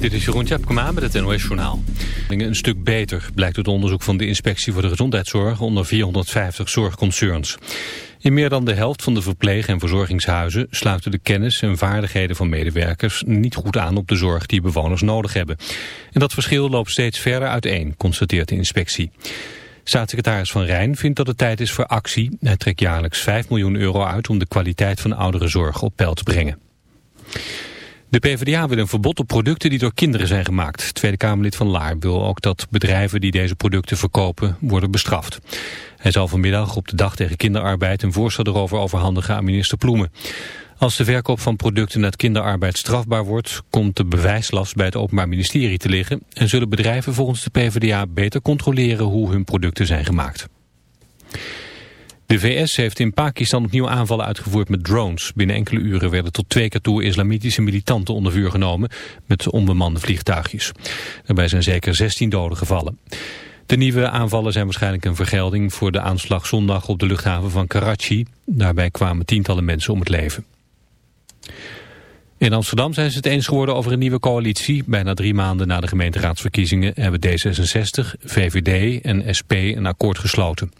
Dit is Jeroen Tjepkema met het NOS Journaal. Een stuk beter blijkt het onderzoek van de Inspectie voor de Gezondheidszorg onder 450 zorgconcerns. In meer dan de helft van de verpleeg- en verzorgingshuizen sluiten de kennis en vaardigheden van medewerkers niet goed aan op de zorg die bewoners nodig hebben. En dat verschil loopt steeds verder uiteen, constateert de inspectie. Staatssecretaris Van Rijn vindt dat het tijd is voor actie. Hij trekt jaarlijks 5 miljoen euro uit om de kwaliteit van ouderenzorg op peil te brengen. De PvdA wil een verbod op producten die door kinderen zijn gemaakt. Tweede Kamerlid van Laar wil ook dat bedrijven die deze producten verkopen worden bestraft. Hij zal vanmiddag op de dag tegen kinderarbeid een voorstel erover overhandigen aan minister Ploemen. Als de verkoop van producten uit kinderarbeid strafbaar wordt, komt de bewijslast bij het Openbaar Ministerie te liggen en zullen bedrijven volgens de PvdA beter controleren hoe hun producten zijn gemaakt. De VS heeft in Pakistan opnieuw aanvallen uitgevoerd met drones. Binnen enkele uren werden tot twee keer toe islamitische militanten onder vuur genomen met onbemande vliegtuigjes. Daarbij zijn zeker 16 doden gevallen. De nieuwe aanvallen zijn waarschijnlijk een vergelding voor de aanslag zondag op de luchthaven van Karachi. Daarbij kwamen tientallen mensen om het leven. In Amsterdam zijn ze het eens geworden over een nieuwe coalitie. Bijna drie maanden na de gemeenteraadsverkiezingen hebben D66, VVD en SP een akkoord gesloten.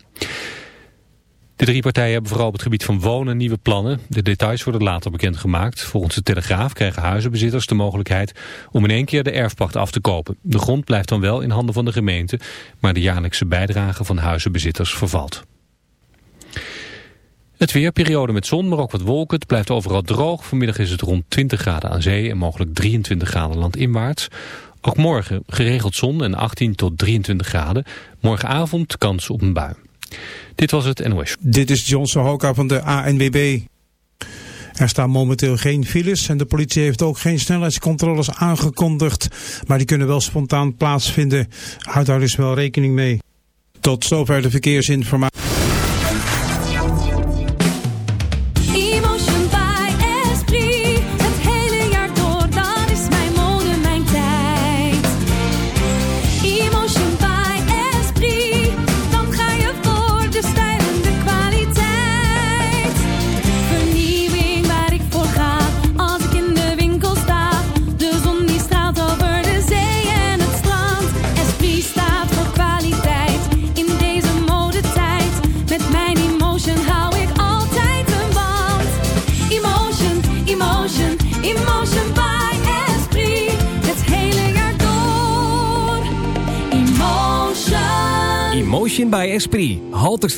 De drie partijen hebben vooral op het gebied van wonen nieuwe plannen. De details worden later bekendgemaakt. Volgens de Telegraaf krijgen huizenbezitters de mogelijkheid om in één keer de erfpacht af te kopen. De grond blijft dan wel in handen van de gemeente, maar de jaarlijkse bijdrage van huizenbezitters vervalt. Het weer, periode met zon, maar ook wat wolken. Het blijft overal droog. Vanmiddag is het rond 20 graden aan zee en mogelijk 23 graden landinwaarts. Ook morgen geregeld zon en 18 tot 23 graden. Morgenavond kans op een bui. Dit was het NOS. Dit is John Sohoka van de ANWB. Er staan momenteel geen files en de politie heeft ook geen snelheidscontroles aangekondigd. Maar die kunnen wel spontaan plaatsvinden. Houd daar dus wel rekening mee. Tot zover de verkeersinformatie.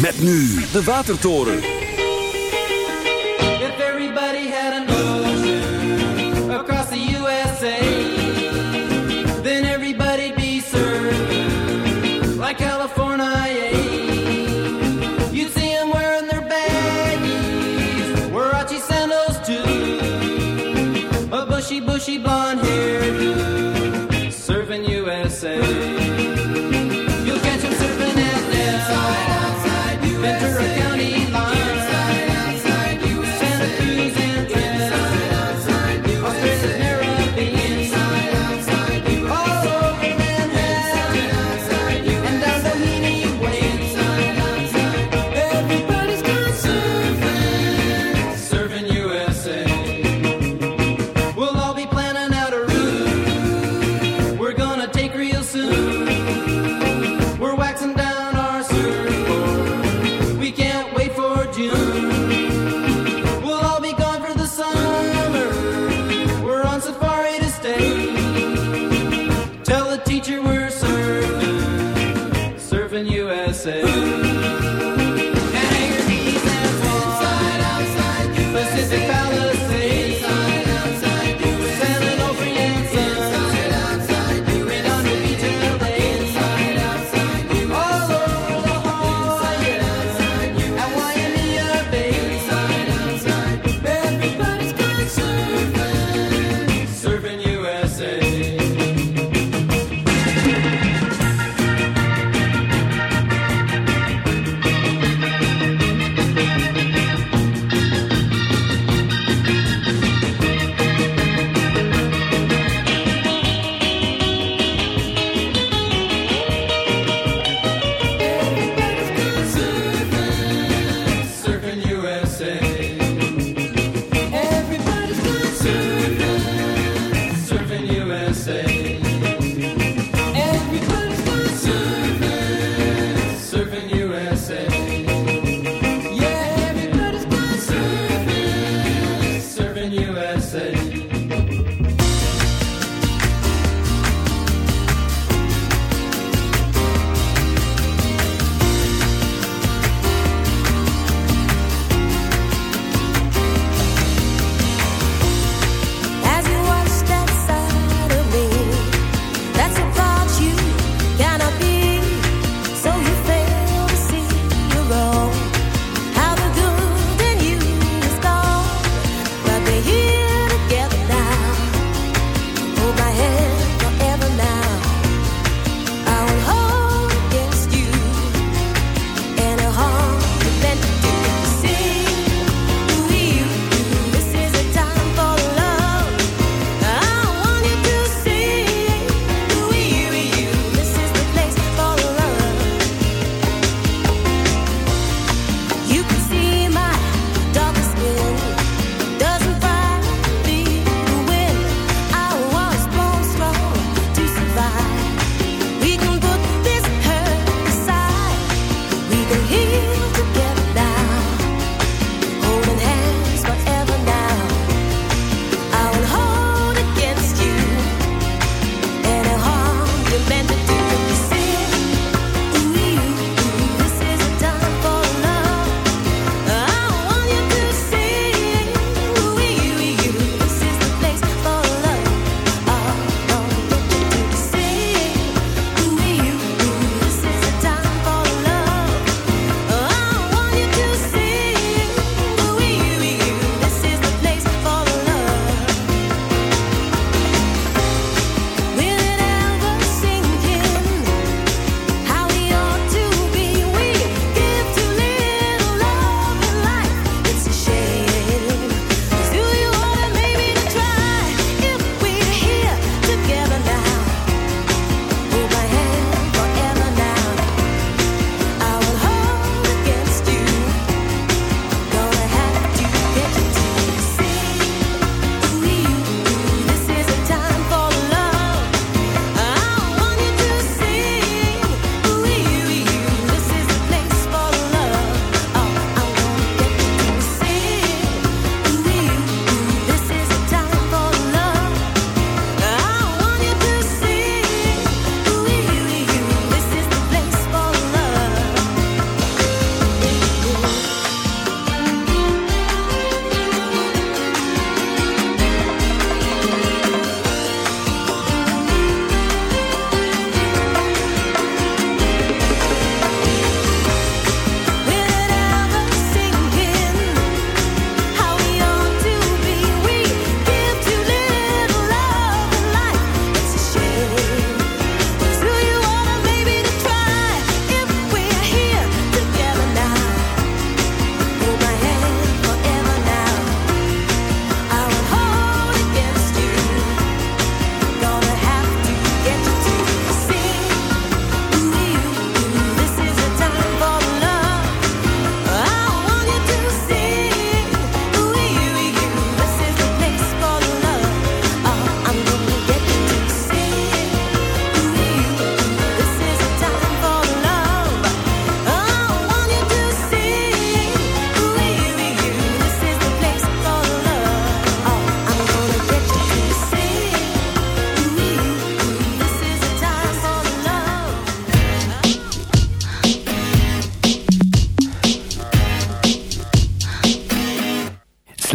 Met nu de Watertoren. If everybody had an ocean across the USA, then everybody'd be served like California. You'd see them wearing their baggies, Warachi sandals too, a bushy, bushy blonde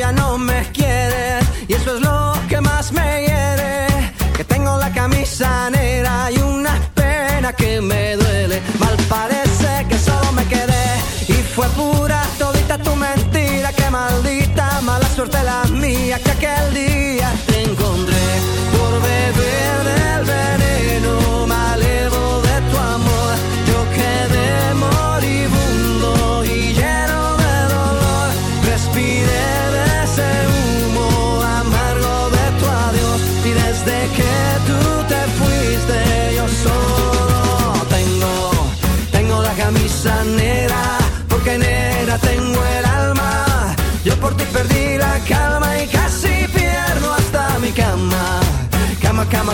ya no me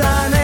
sana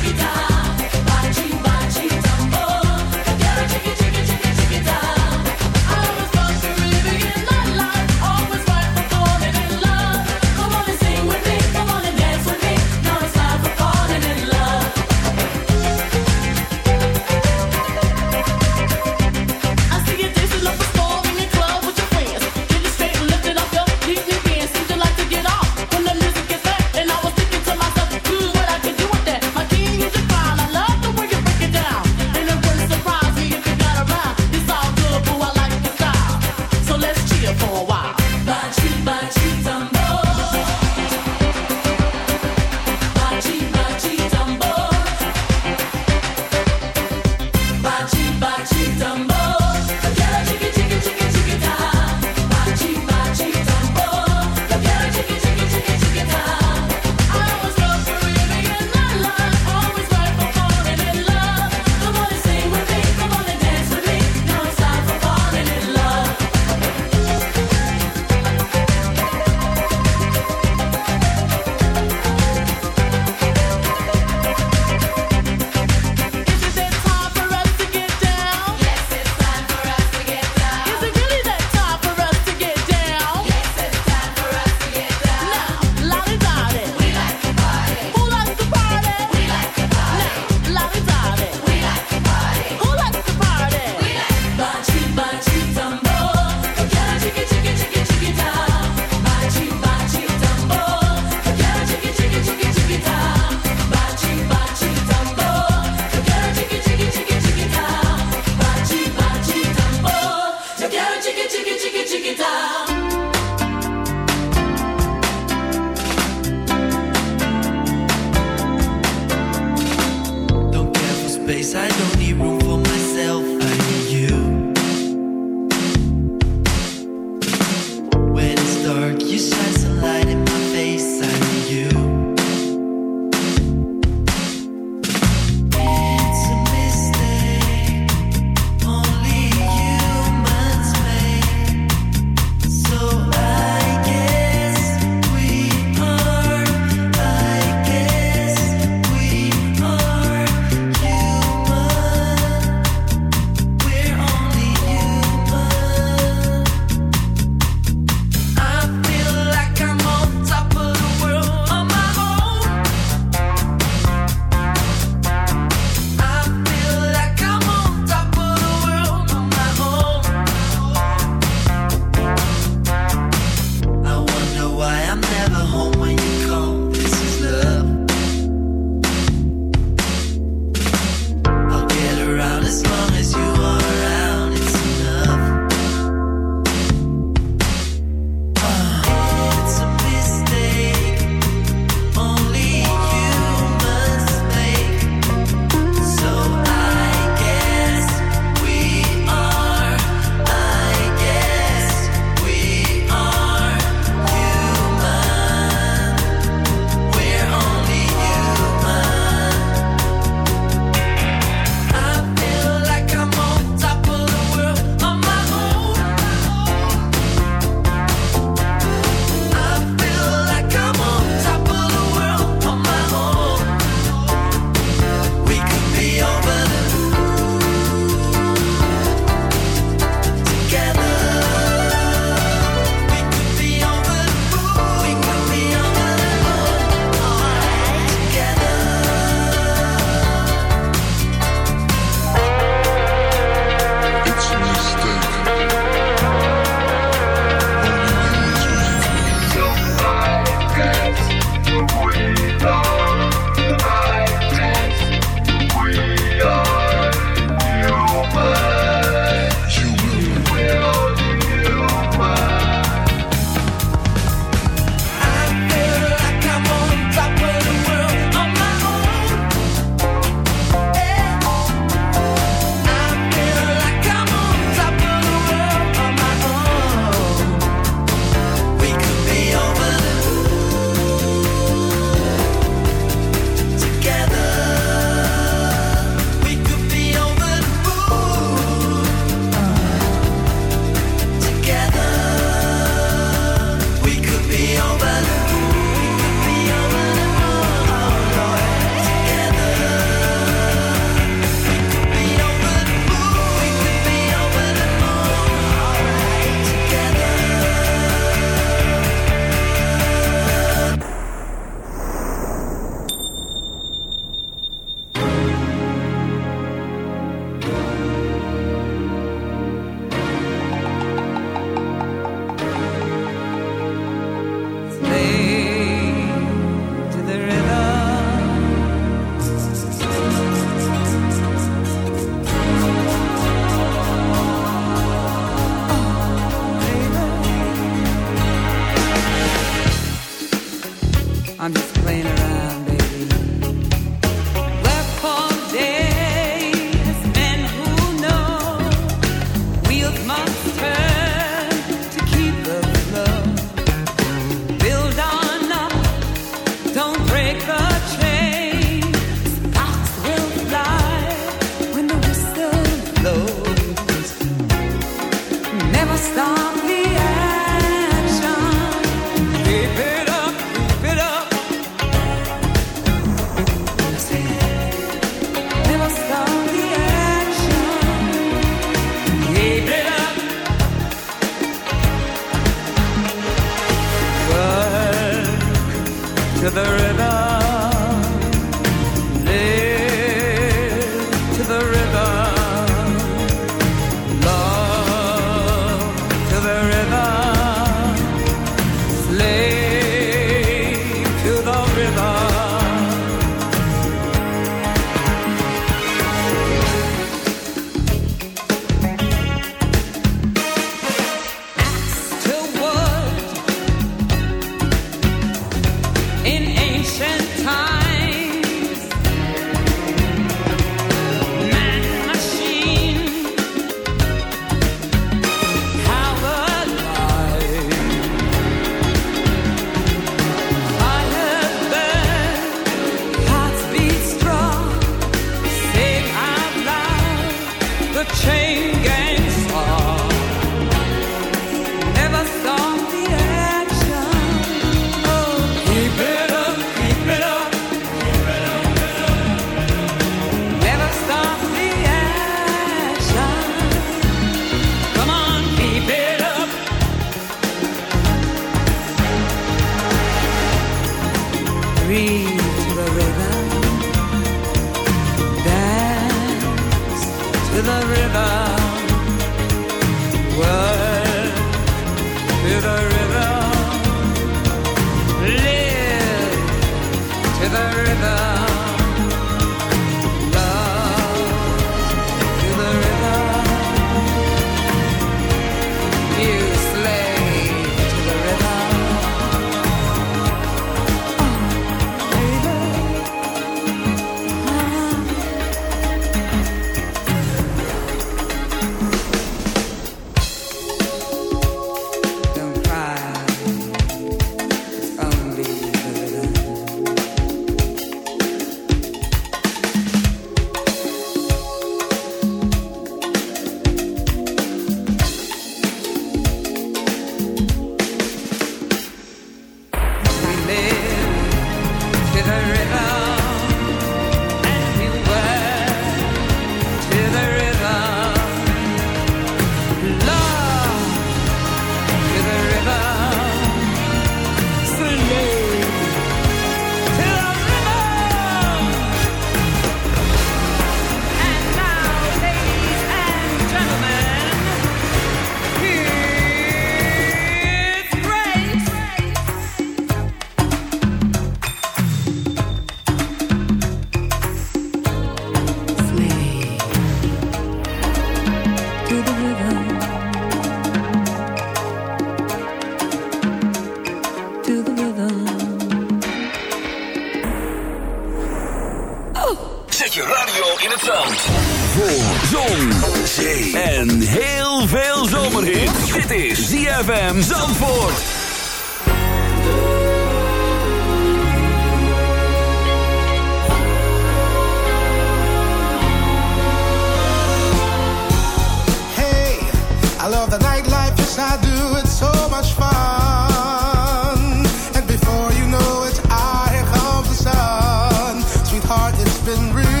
Sweetheart, it's been real,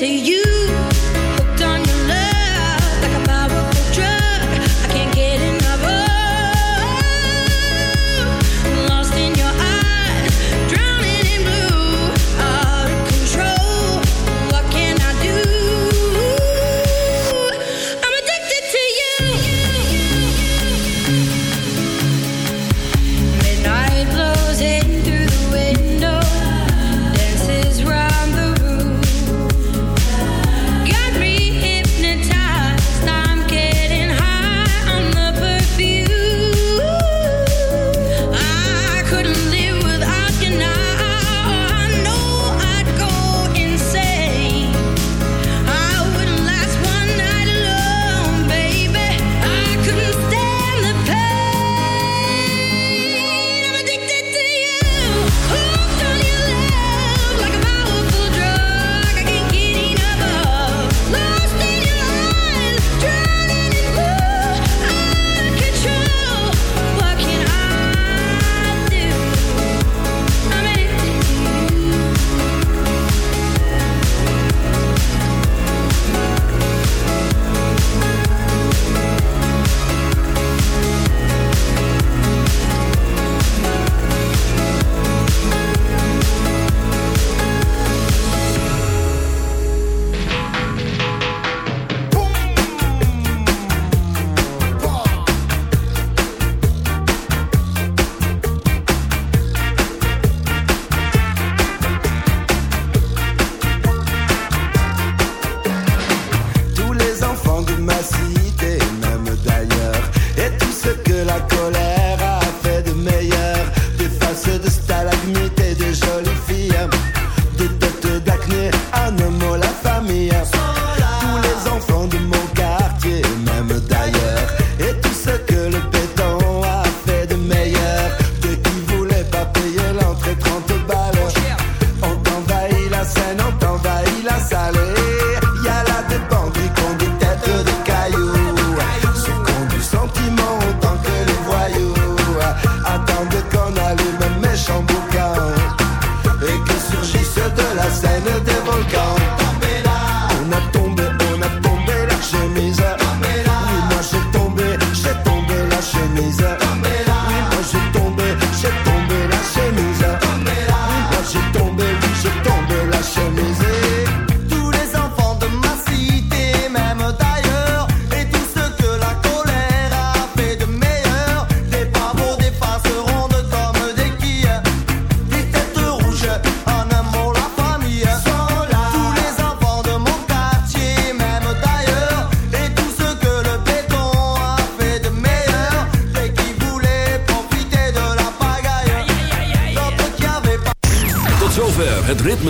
to you.